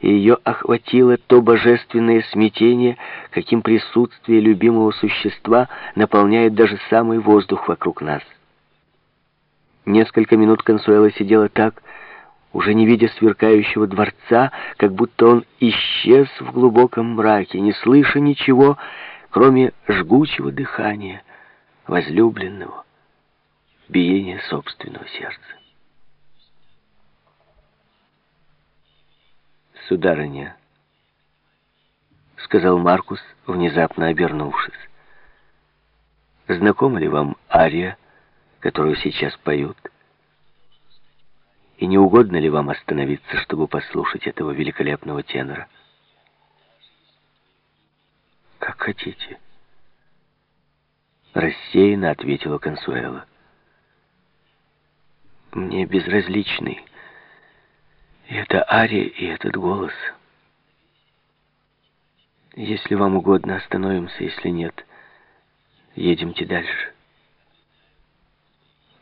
и ее охватило то божественное смятение, каким присутствие любимого существа наполняет даже самый воздух вокруг нас. Несколько минут Консуэла сидела так, уже не видя сверкающего дворца, как будто он исчез в глубоком мраке, не слыша ничего, кроме жгучего дыхания возлюбленного, биения собственного сердца. «Сударыня», — сказал Маркус, внезапно обернувшись, — «знакома ли вам ария, которую сейчас поют?» И не угодно ли вам остановиться, чтобы послушать этого великолепного тенора? Как хотите. Рассеянно ответила Консуэла. Мне безразличны и эта ария, и этот голос. Если вам угодно, остановимся, если нет, едемте дальше.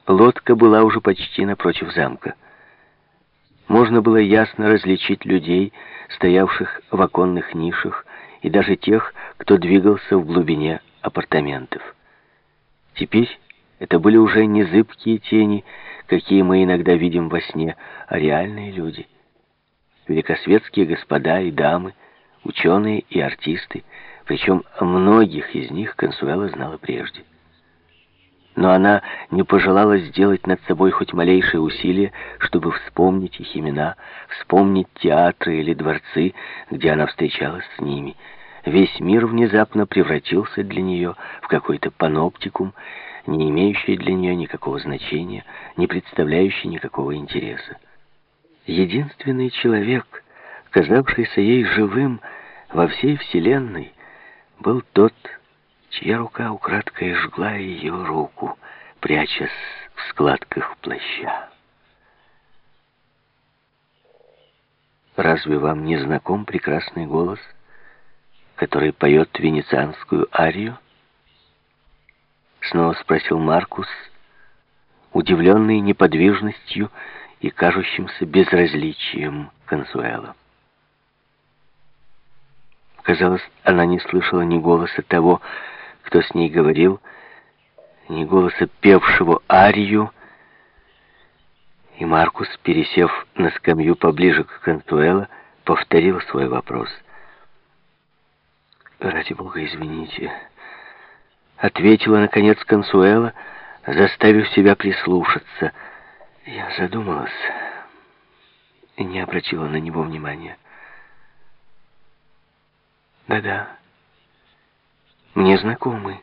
Лодка была уже почти напротив замка можно было ясно различить людей, стоявших в оконных нишах, и даже тех, кто двигался в глубине апартаментов. Теперь это были уже не зыбкие тени, какие мы иногда видим во сне, а реальные люди. Великосветские господа и дамы, ученые и артисты, причем многих из них Консуэла знала прежде но она не пожелала сделать над собой хоть малейшее усилие, чтобы вспомнить их имена, вспомнить театры или дворцы, где она встречалась с ними. Весь мир внезапно превратился для нее в какой-то паноптикум, не имеющий для нее никакого значения, не представляющий никакого интереса. Единственный человек, казавшийся ей живым во всей вселенной, был тот, чья рука украдкой жгла ее руку, прячась в складках плаща. Разве вам не знаком прекрасный голос, который поет венецианскую арию? Снова спросил Маркус, удивленный неподвижностью и кажущимся безразличием Консуэла. Казалось, она не слышала ни голоса того, кто с ней говорил, ни голоса певшего арию, и Маркус, пересев на скамью поближе к Кантуэла, повторил свой вопрос. «Ради Бога, извините», — ответила, наконец, Консуэла, заставив себя прислушаться. Я задумалась и не обратила на него внимания. «Да-да». Мне знакомы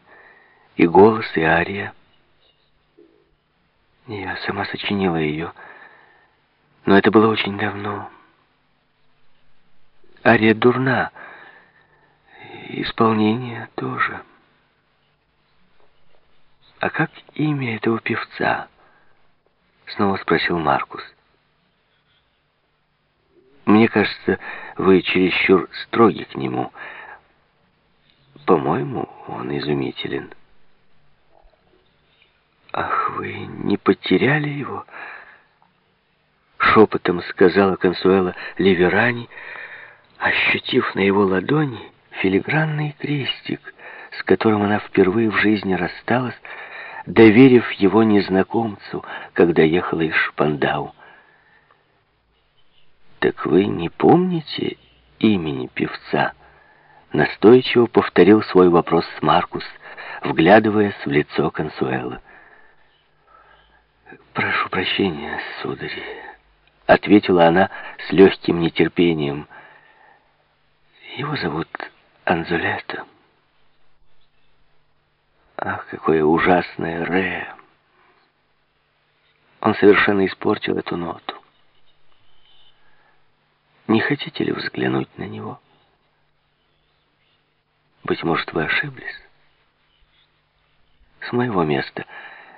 и голос, и ария. Я сама сочинила ее, но это было очень давно. Ария дурна, исполнение тоже. «А как имя этого певца?» Снова спросил Маркус. «Мне кажется, вы чересчур строги к нему». По-моему, он изумителен. Ах, вы не потеряли его? Шепотом сказала Консуэла Ливерани, ощутив на его ладони филигранный крестик, с которым она впервые в жизни рассталась, доверив его незнакомцу, когда ехала из Шпандау. «Так вы не помните имени певца?» Настойчиво повторил свой вопрос Маркус, вглядываясь в лицо Консуэла. «Прошу прощения, сударь», — ответила она с легким нетерпением. «Его зовут Анзулета». Ах, какое ужасное Ре! Он совершенно испортил эту ноту. Не хотите ли взглянуть на него?» Быть может, вы ошиблись? С моего места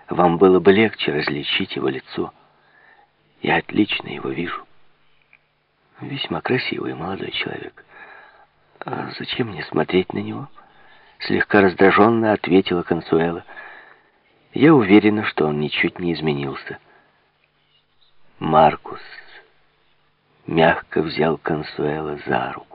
вам было бы легче различить его лицо. Я отлично его вижу. Весьма красивый молодой человек. А зачем мне смотреть на него? Слегка раздраженно ответила Консуэла. Я уверена, что он ничуть не изменился. Маркус, мягко взял Консуэла за руку.